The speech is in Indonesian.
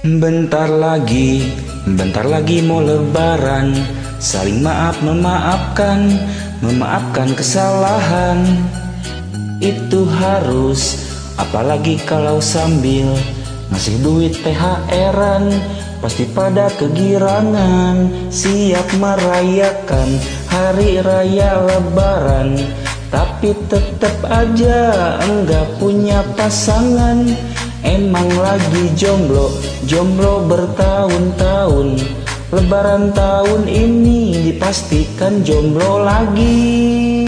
Bentar lagi, bentar lagi mau lebaran. Saling maaf memaafkan, memaafkan kesalahan. Itu harus, apalagi kalau sambil Ngasih duit THR-an Pasti pada kegirangan Siap merayakan hari raya lebaran. Tapi tetap aja enggak punya pasangan Emang lagi jomblo, jomblo bertahun-tahun. Lebaran tahun ini dipastikan jomblo lagi.